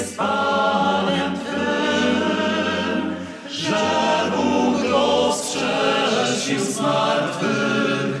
jest że Bóg rozstrzesił z martwych.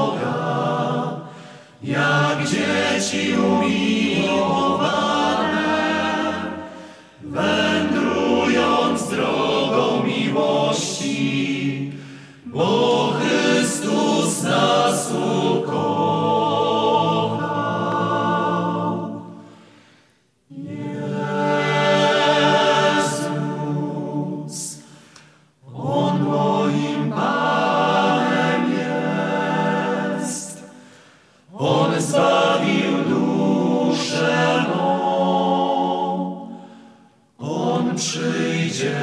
jak dzieci umiłować. przyjdzie.